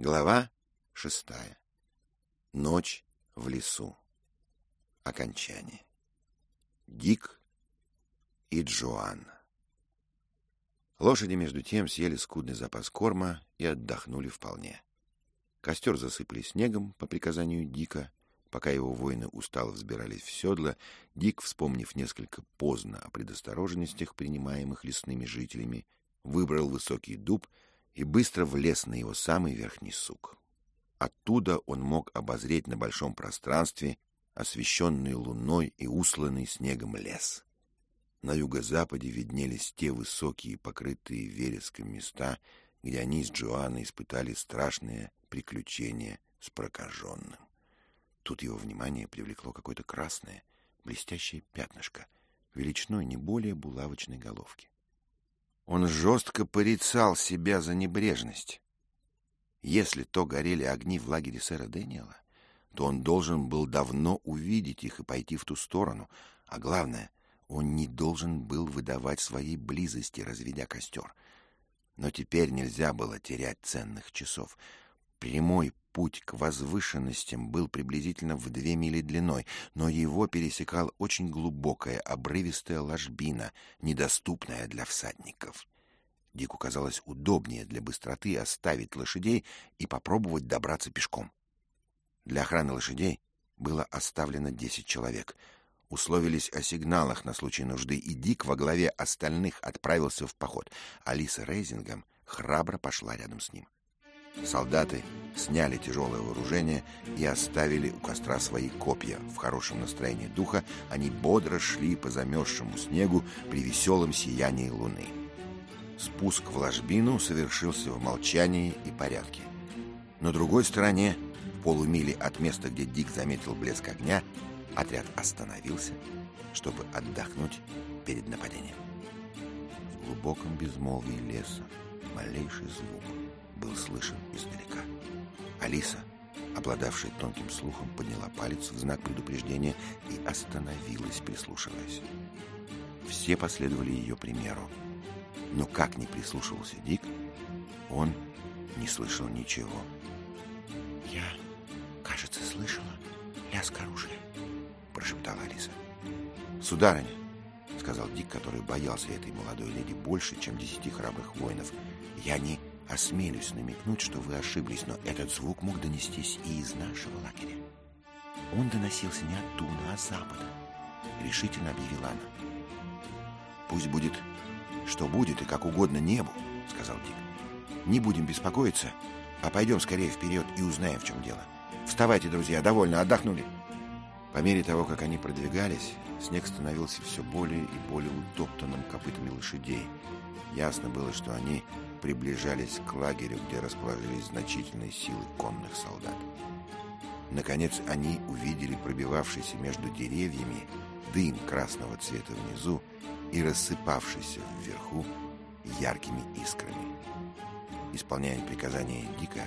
Глава шестая. Ночь в лесу. Окончание. Дик и Джоанна. Лошади, между тем, съели скудный запас корма и отдохнули вполне. Костер засыпали снегом по приказанию Дика. Пока его воины устало взбирались в седла, Дик, вспомнив несколько поздно о предосторожностях, принимаемых лесными жителями, выбрал высокий дуб и быстро влез на его самый верхний сук. Оттуда он мог обозреть на большом пространстве освещенный луной и усланный снегом лес. На юго-западе виднелись те высокие, покрытые вереском места, где они с Джоанной испытали страшное приключение с прокаженным. Тут его внимание привлекло какое-то красное, блестящее пятнышко, величиной не более булавочной головки. Он жестко порицал себя за небрежность. Если то горели огни в лагере сэра Дэниела, то он должен был давно увидеть их и пойти в ту сторону, а главное, он не должен был выдавать своей близости, разведя костер. Но теперь нельзя было терять ценных часов. Прямой путь к возвышенностям был приблизительно в две мили длиной, но его пересекала очень глубокая обрывистая ложбина, недоступная для всадников. Дику казалось удобнее для быстроты оставить лошадей и попробовать добраться пешком. Для охраны лошадей было оставлено десять человек. Условились о сигналах на случай нужды, и Дик во главе остальных отправился в поход. Алиса Рейзингом храбро пошла рядом с ним. Солдаты сняли тяжелое вооружение и оставили у костра свои копья. В хорошем настроении духа они бодро шли по замерзшему снегу при веселом сиянии луны. Спуск в ложбину совершился в молчании и порядке. На другой стороне, в полумиле от места, где Дик заметил блеск огня, отряд остановился, чтобы отдохнуть перед нападением. В глубоком безмолвии леса малейший звук был слышен издалека. Алиса, обладавшая тонким слухом, подняла палец в знак предупреждения и остановилась, прислушиваясь. Все последовали ее примеру. Но как ни прислушивался Дик, он не слышал ничего. «Я, кажется, слышала лязг оружия», — прошептала Алиса. «Сударыня», — сказал Дик, который боялся этой молодой леди больше, чем десяти храбрых воинов, — «я не осмелюсь намекнуть, что вы ошиблись, но этот звук мог донестись и из нашего лагеря. Он доносился не оттуда, а с запада», — решительно объявила она. «Пусть будет что будет и как угодно небу, — сказал Дик. Не будем беспокоиться, а пойдем скорее вперед и узнаем, в чем дело. Вставайте, друзья, довольно отдохнули. По мере того, как они продвигались, снег становился все более и более утоптанным копытами лошадей. Ясно было, что они приближались к лагерю, где расположились значительные силы конных солдат. Наконец они увидели пробивавшийся между деревьями дым красного цвета внизу и рассыпавшийся вверху яркими искрами. Исполняя приказания Дика,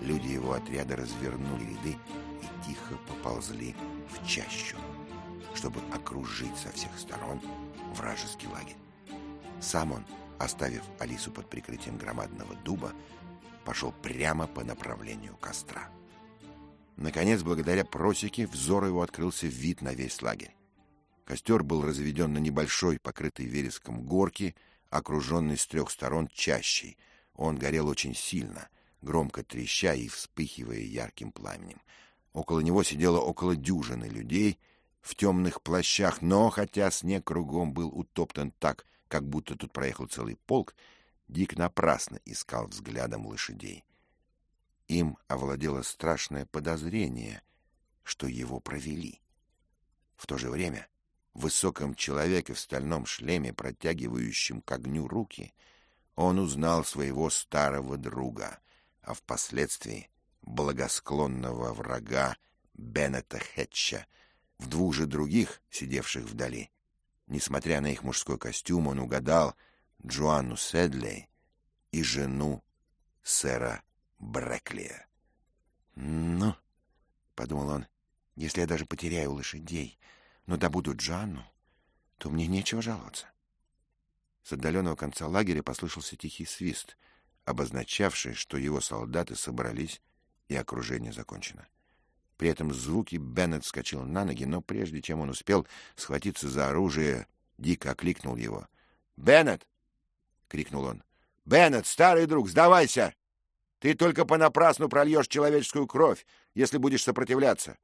люди его отряда развернули ряды и тихо поползли в чащу, чтобы окружить со всех сторон вражеский лагерь. Сам он, оставив Алису под прикрытием громадного дуба, пошел прямо по направлению костра. Наконец, благодаря просеке, взор его открылся вид на весь лагерь. Костер был разведен на небольшой, покрытой вереском горке, окруженной с трех сторон чащей. Он горел очень сильно, громко треща и вспыхивая ярким пламенем. Около него сидело около дюжины людей в темных плащах, но, хотя снег кругом был утоптан так, как будто тут проехал целый полк, Дик напрасно искал взглядом лошадей. Им овладело страшное подозрение, что его провели. В то же время высоком человеке в стальном шлеме, протягивающем к огню руки, он узнал своего старого друга, а впоследствии благосклонного врага Беннета Хетча, в двух же других, сидевших вдали. Несмотря на их мужской костюм, он угадал Джоанну Седлей и жену сэра Бреклия. «Ну, — подумал он, — если я даже потеряю лошадей, — но добуду Джанну, то мне нечего жаловаться. С отдаленного конца лагеря послышался тихий свист. обозначавший, что его солдаты собрались и окружение закончено. При этом звуки Беннет вскочил на ноги, но прежде чем он успел схватиться за оружие, Дик окликнул его. «Беннет!» — крикнул он. «Беннет, старый друг, сдавайся! Ты только понапрасну прольешь человеческую кровь, если будешь сопротивляться.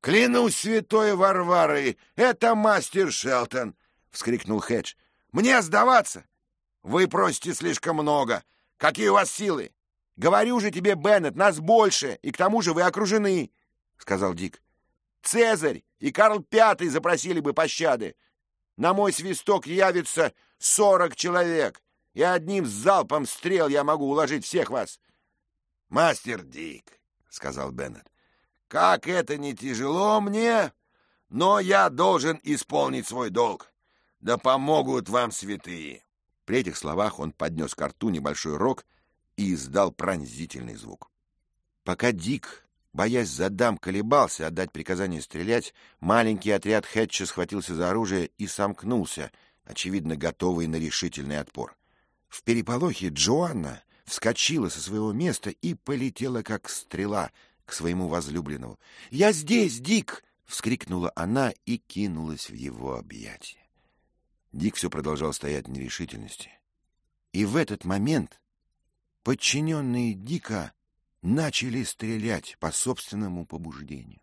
«Клянусь святой Варварой, это мастер Шелтон!» — вскрикнул Хедж. «Мне сдаваться? Вы просите слишком много. Какие у вас силы? Говорю же тебе, Беннет, нас больше, и к тому же вы окружены!» — сказал Дик. «Цезарь и Карл Пятый запросили бы пощады. На мой свисток явится сорок человек, и одним залпом стрел я могу уложить всех вас». «Мастер Дик», — сказал Беннет, как это не тяжело мне, но я должен исполнить свой долг. Да помогут вам святые. При этих словах он поднес к рту небольшой рог и издал пронзительный звук. Пока Дик, боясь за дам, колебался отдать приказание стрелять, маленький отряд Хэтча схватился за оружие и сомкнулся, очевидно, готовый на решительный отпор. В переполохе Джоанна вскочила со своего места и полетела, как стрела — к своему возлюбленному. «Я здесь, Дик!» — вскрикнула она и кинулась в его объятия. Дик все продолжал стоять в нерешительности. И в этот момент подчиненные Дика начали стрелять по собственному побуждению.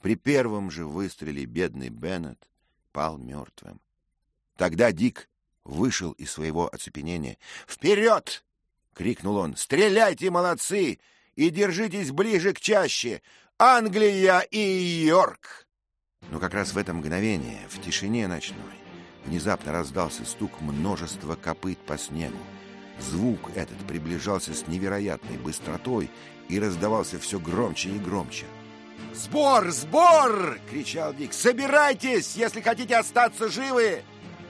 При первом же выстреле бедный Беннет пал мертвым. Тогда Дик вышел из своего оцепенения. «Вперед!» — крикнул он. «Стреляйте, молодцы! и держитесь ближе к чаще. Англия и Йорк!» Но как раз в это мгновение, в тишине ночной, внезапно раздался стук множества копыт по снегу. Звук этот приближался с невероятной быстротой и раздавался все громче и громче. «Сбор! Сбор!» — кричал Дик. «Собирайтесь, если хотите остаться живы!»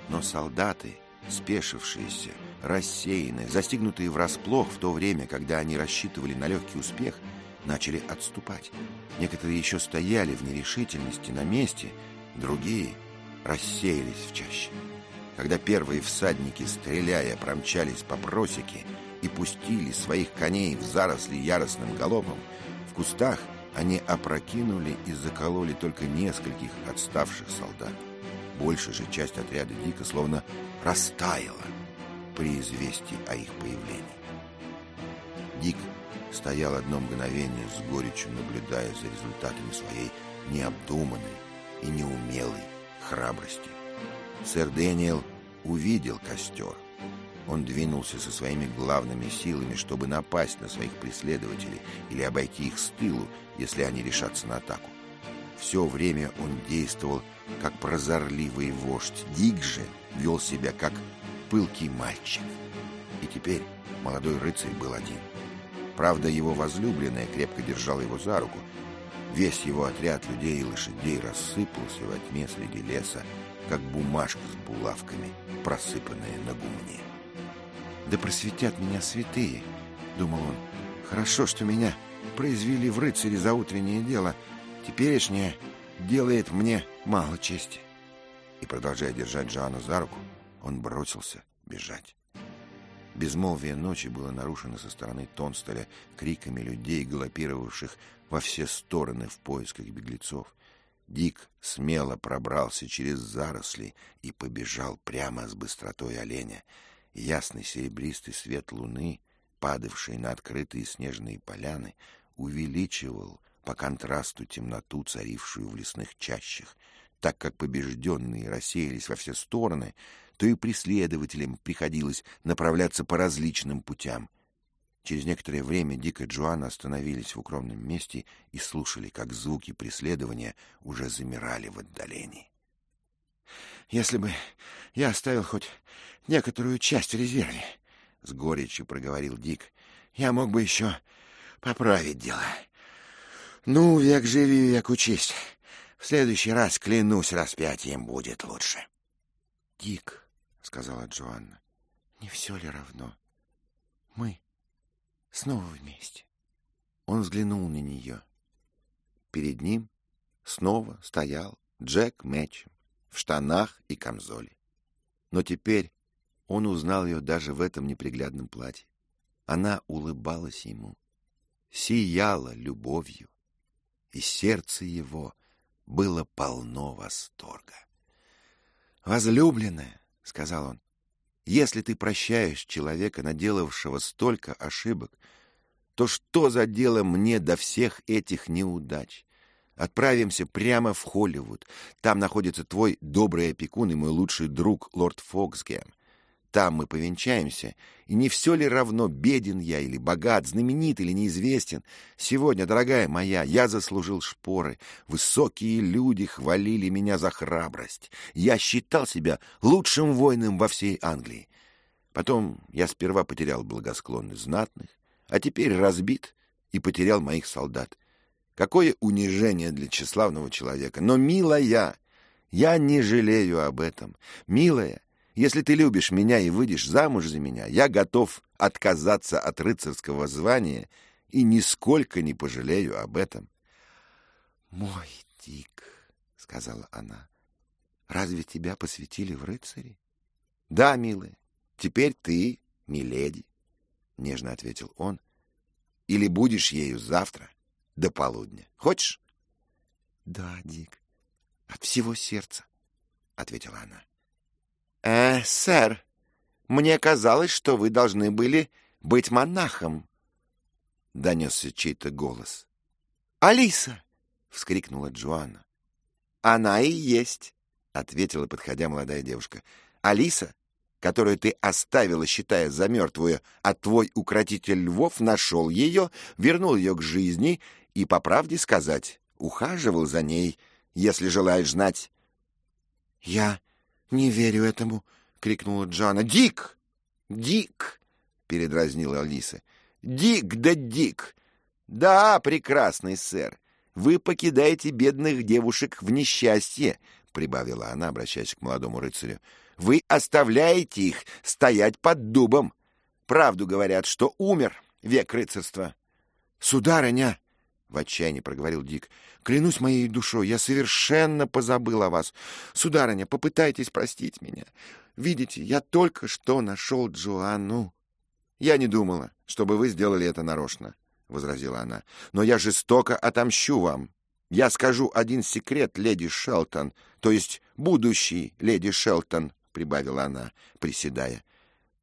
Но солдаты, спешившиеся, рассеянные, застигнутые врасплох в то время, когда они рассчитывали на легкий успех, начали отступать. Некоторые еще стояли в нерешительности на месте, другие рассеялись в чаще. Когда первые всадники, стреляя, промчались по просеке и пустили своих коней в заросли яростным галопом, в кустах они опрокинули и закололи только нескольких отставших солдат. Большая же часть отряда Дика словно растаяла при известии о их появлении. Дик стоял одно мгновение с горечью, наблюдая за результатами своей необдуманной и неумелой храбрости. Сэр Дэниел увидел костер. Он двинулся со своими главными силами, чтобы напасть на своих преследователей или обойти их с тылу, если они решатся на атаку. Все время он действовал как прозорливый вождь. Дик же вел себя как пылкий мальчик. И теперь молодой рыцарь был один. Правда, его возлюбленная крепко держала его за руку. Весь его отряд людей и лошадей рассыпался во тьме среди леса, как бумажка с булавками, просыпанная на гумне. «Да просветят меня святые!» — думал он. «Хорошо, что меня произвели в рыцаре за утреннее дело. Теперешнее делает мне мало чести». И, продолжая держать Джоанну за руку, он бросился бежать. Безмолвие ночи было нарушено со стороны Тонстеля криками людей, галопировавших во все стороны в поисках беглецов. Дик смело пробрался через заросли и побежал прямо с быстротой оленя. Ясный серебристый свет луны, падавший на открытые снежные поляны, увеличивал по контрасту темноту, царившую в лесных чащах. Так как побежденные рассеялись во все стороны, то и преследователям приходилось направляться по различным путям. Через некоторое время Дик и Джоанна остановились в укромном месте и слушали, как звуки преследования уже замирали в отдалении. «Если бы я оставил хоть некоторую часть в резерве», — с горечью проговорил Дик, — «я мог бы еще поправить дело. Ну, век живи, век учись. В следующий раз, клянусь распятием, будет лучше». «Дик», — сказала Джоанна. — Не все ли равно? Мы снова вместе. Он взглянул на нее. Перед ним снова стоял Джек Мэтчем в штанах и камзоле. Но теперь он узнал ее даже в этом неприглядном платье. Она улыбалась ему, сияла любовью, и сердце его было полно восторга. «Возлюбленная», — сказал он, — «если ты прощаешь человека, наделавшего столько ошибок, то что за дело мне до всех этих неудач? Отправимся прямо в Холливуд. Там находится твой добрый опекун и мой лучший друг, лорд Фоксгем. Там мы повенчаемся, и не все ли равно, беден я или богат, знаменит или неизвестен. Сегодня, дорогая моя, я заслужил шпоры. Высокие люди хвалили меня за храбрость. Я считал себя лучшим воином во всей Англии. Потом я сперва потерял благосклонность знатных, а теперь разбит и потерял моих солдат. Какое унижение для тщеславного человека! Но, милая, я не жалею об этом. Милая, если ты любишь меня и выйдешь замуж за меня, я готов отказаться от рыцарского звания и нисколько не пожалею об этом. — Мой Дик, — сказала она, — разве тебя посвятили в рыцари? — Да, милая, теперь ты миледи, — нежно ответил он. — Или будешь ею завтра до полудня. Хочешь? — Да, Дик, от всего сердца, — ответила она. — «Э, сэр, мне казалось, что вы должны были быть монахом», — донесся чей-то голос. «Алиса!» — вскрикнула Джоанна. «Она и есть», — ответила, подходя молодая девушка. «Алиса, которую ты оставила, считая за мертвую, а твой укротитель львов нашел ее, вернул ее к жизни и, по правде сказать, ухаживал за ней, если желаешь знать». «Я «Не верю этому!» — крикнула Джана. «Дик! Дик!» — передразнила Алиса. «Дик да Дик! Да, прекрасный сэр! Вы покидаете бедных девушек в несчастье!» — прибавила она, обращаясь к молодому рыцарю. «Вы оставляете их стоять под дубом! Правду говорят, что умер век рыцарства!» «Сударыня!» В отчаянии проговорил Дик. Клянусь моей душой, я совершенно позабыл о вас. Сударыня, попытайтесь простить меня. Видите, я только что нашел Джоанну. Я не думала, чтобы вы сделали это нарочно, возразила она. Но я жестоко отомщу вам. Я скажу один секрет, леди Шелтон, то есть будущий леди Шелтон, прибавила она, приседая.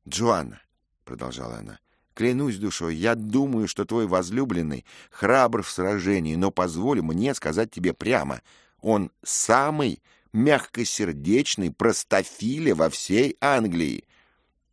Джоанна, продолжала она, Клянусь душой, я думаю, что твой возлюбленный храбр в сражении, но позволь мне сказать тебе прямо, он самый мягкосердечный простофиля во всей Англии.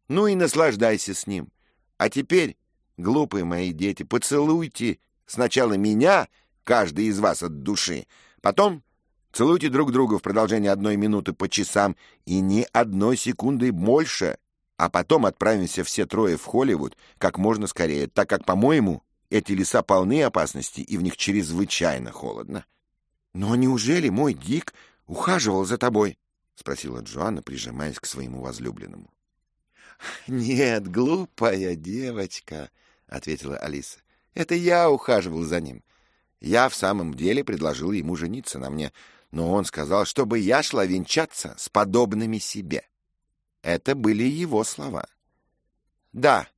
Ну и наслаждайся с ним. А теперь, глупые мои дети, поцелуйте сначала меня, каждый из вас от души, потом целуйте друг друга в продолжении одной минуты по часам и ни одной секунды больше а потом отправимся все трое в Холливуд как можно скорее, так как, по-моему, эти леса полны опасностей, и в них чрезвычайно холодно. — Но неужели мой Дик ухаживал за тобой? — спросила Джоанна, прижимаясь к своему возлюбленному. — Нет, глупая девочка, — ответила Алиса. — Это я ухаживал за ним. Я в самом деле предложил ему жениться на мне, но он сказал, чтобы я шла венчаться с подобными себе. — это были его слова. Да,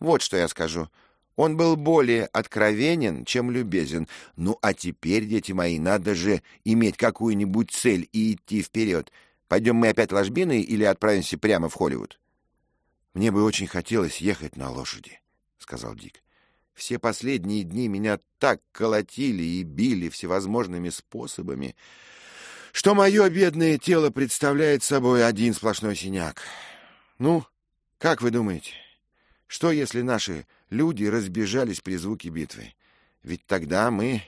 вот что я скажу. Он был более откровенен, чем любезен. Ну, а теперь, дети мои, надо же иметь какую-нибудь цель и идти вперед. Пойдем мы опять ложбиной или отправимся прямо в Холливуд? — Мне бы очень хотелось ехать на лошади, — сказал Дик. Все последние дни меня так колотили и били всевозможными способами, что мое бедное тело представляет собой один сплошной синяк. Ну, как вы думаете, что если наши люди разбежались при звуке битвы? Ведь тогда мы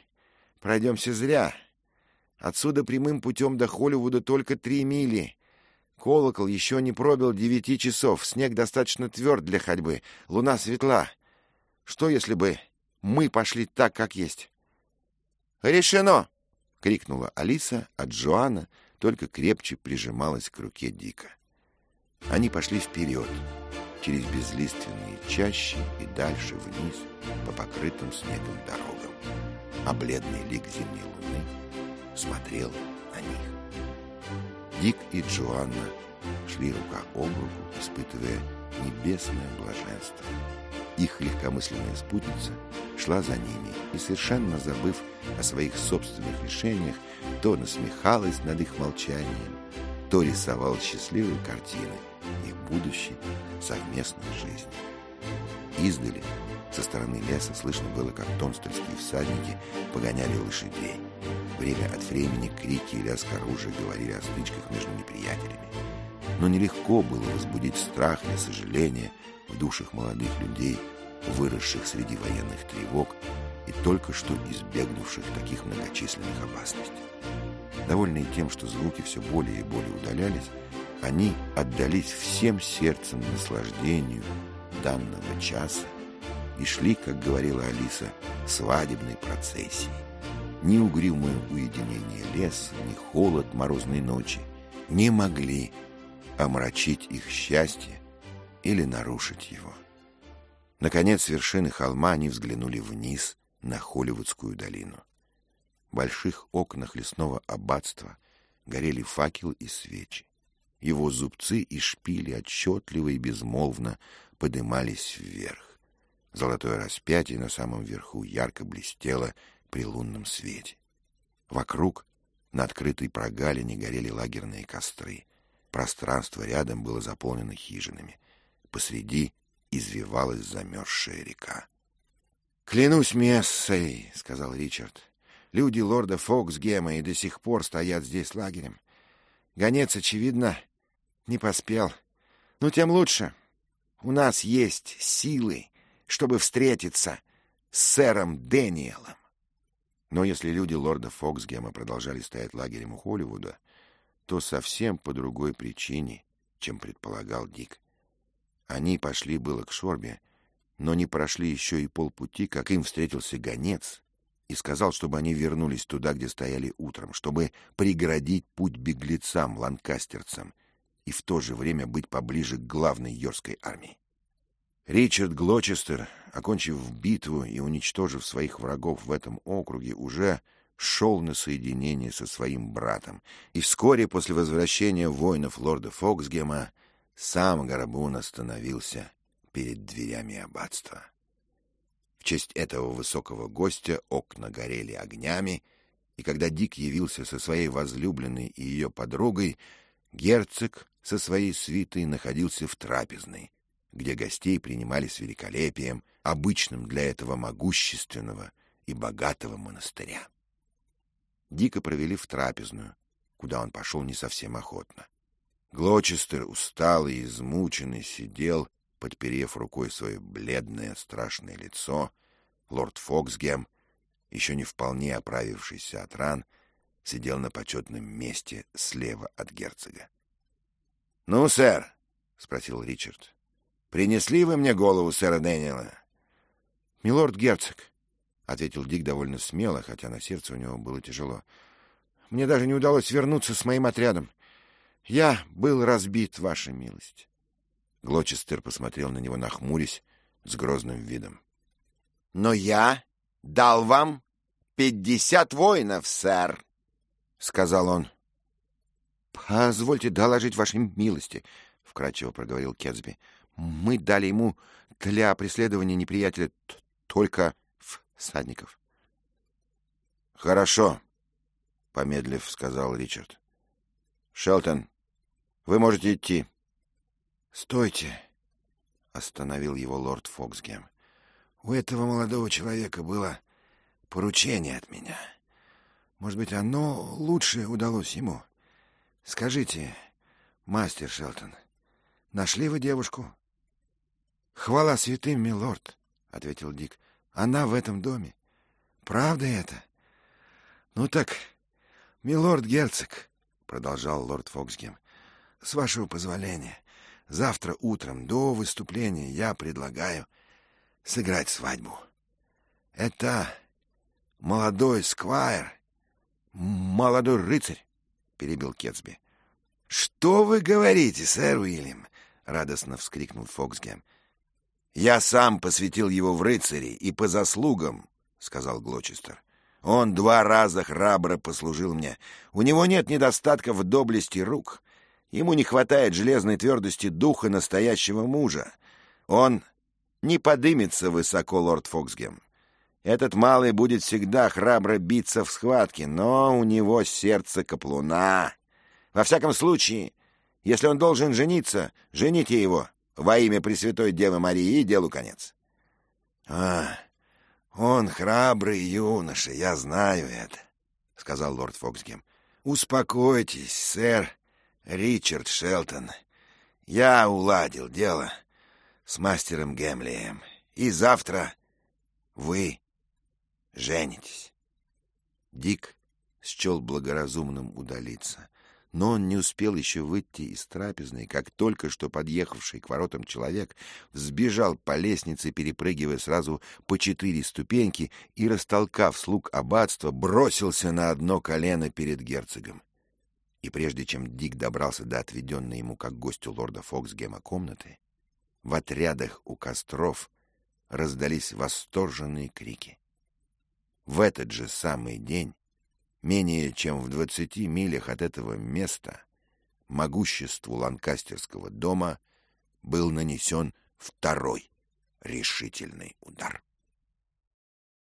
пройдемся зря. Отсюда прямым путем до Холливуда только три мили. Колокол еще не пробил девяти часов, снег достаточно тверд для ходьбы, луна светла. Что, если бы мы пошли так, как есть? — Решено! — крикнула Алиса, а Джоанна только крепче прижималась к руке Дика. Они пошли вперед, через безлиственные чащи и дальше вниз по покрытым снегом дорогам, а бледный лик зимней луны смотрел на них. Дик и Джоанна шли рука об руку, испытывая небесное блаженство. Их легкомысленная спутница шла за ними и, совершенно забыв о своих собственных решениях, то насмехалась над их молчанием, то рисовала счастливые картины их будущей совместной жизни. Издали, со стороны леса, слышно было, как тонстольские всадники погоняли лошадей. Время от времени крики и лязг оружия говорили о стычках между неприятелями. Но нелегко было возбудить страх или сожаление в душах молодых людей, выросших среди военных тревог и только что избегнувших таких многочисленных опасностей. Довольные тем, что звуки все более и более удалялись, они отдались всем сердцем наслаждению данного часа и шли, как говорила Алиса, свадебной процессией. Ни угрюмое уединение леса, ни холод морозной ночи не могли омрачить их счастье или нарушить его. Наконец, с вершины холма они взглянули вниз на Холливудскую долину. В больших окнах лесного аббатства горели факел и свечи. Его зубцы и шпили отчетливо и безмолвно подымались вверх. Золотое распятие на самом верху ярко блестело при лунном свете. Вокруг на открытой прогалине горели лагерные костры. Пространство рядом было заполнено хижинами. Посреди извивалась замерзшая река. — Клянусь мессой, — сказал Ричард. — Люди лорда Фоксгема и до сих пор стоят здесь лагерем. Гонец, очевидно, не поспел. Ну, тем лучше. У нас есть силы, чтобы встретиться с сэром Дэниелом. Но если люди лорда Фоксгема продолжали стоять лагерем у Холливуда, то совсем по другой причине, чем предполагал Дик. Они пошли было к Шорбе, но не прошли еще и полпути, как им встретился гонец и сказал, чтобы они вернулись туда, где стояли утром, чтобы преградить путь беглецам, ланкастерцам, и в то же время быть поближе к главной йоркской армии. Ричард Глочестер, окончив битву и уничтожив своих врагов в этом округе, уже шел на соединение со своим братом, и вскоре после возвращения воинов лорда Фоксгема сам Гарабун остановился перед дверями аббатства. В честь этого высокого гостя окна горели огнями, и когда Дик явился со своей возлюбленной и ее подругой, герцог со своей свитой находился в трапезной, где гостей принимали с великолепием, обычным для этого могущественного и богатого монастыря. Дика провели в трапезную, куда он пошел не совсем охотно. Глочестер, усталый и измученный, сидел, подперев рукой свое бледное страшное лицо. Лорд Фоксгем, еще не вполне оправившийся от ран, сидел на почетном месте слева от герцога. — Ну, сэр, — спросил Ричард, — принесли вы мне голову сэра Дэниела? — Милорд герцог, ответил Дик довольно смело, хотя на сердце у него было тяжело. Мне даже не удалось вернуться с моим отрядом. Я был разбит, ваша милость. Глочестер посмотрел на него, нахмурясь, с грозным видом. — Но я дал вам пятьдесят воинов, сэр, — сказал он. — Позвольте доложить вашей милости, — вкратчиво проговорил Кетсби. — Мы дали ему для преследования неприятеля только всадников. — Хорошо, — помедлив сказал Ричард. — Шелтон, вы можете идти. — Стойте, — остановил его лорд Фоксгем. — У этого молодого человека было поручение от меня. Может быть, оно лучше удалось ему. Скажите, мастер Шелтон, нашли вы девушку? — Хвала святым, милорд, — ответил Дик. Она в этом доме. Правда это? Ну так, милорд герцог, продолжал лорд Фоксгем, с вашего позволения, завтра утром до выступления я предлагаю сыграть свадьбу. Это молодой сквайр, молодой рыцарь, перебил Кетсби. Что вы говорите, сэр Уильям? радостно вскрикнул Фоксгем. «Я сам посвятил его в рыцари и по заслугам», — сказал Глочестер. «Он два раза храбро послужил мне. У него нет недостатка в доблести рук. Ему не хватает железной твердости духа настоящего мужа. Он не подымется высоко лорд Фоксгем. Этот малый будет всегда храбро биться в схватке, но у него сердце каплуна. Во всяком случае, если он должен жениться, жените его во имя Пресвятой Девы Марии делу конец. — А, он храбрый юноша, я знаю это, — сказал лорд Фоксгем. — Успокойтесь, сэр Ричард Шелтон. Я уладил дело с мастером Гемлием, и завтра вы женитесь. Дик счел благоразумным удалиться но он не успел еще выйти из трапезной, как только что подъехавший к воротам человек взбежал по лестнице, перепрыгивая сразу по четыре ступеньки и, растолкав слуг аббатства, бросился на одно колено перед герцогом. И прежде чем Дик добрался до отведенной ему как гостю лорда Фоксгема комнаты, в отрядах у костров раздались восторженные крики. В этот же самый день менее чем в двадцати милях от этого места могуществу ланкастерского дома был нанесен второй решительный удар.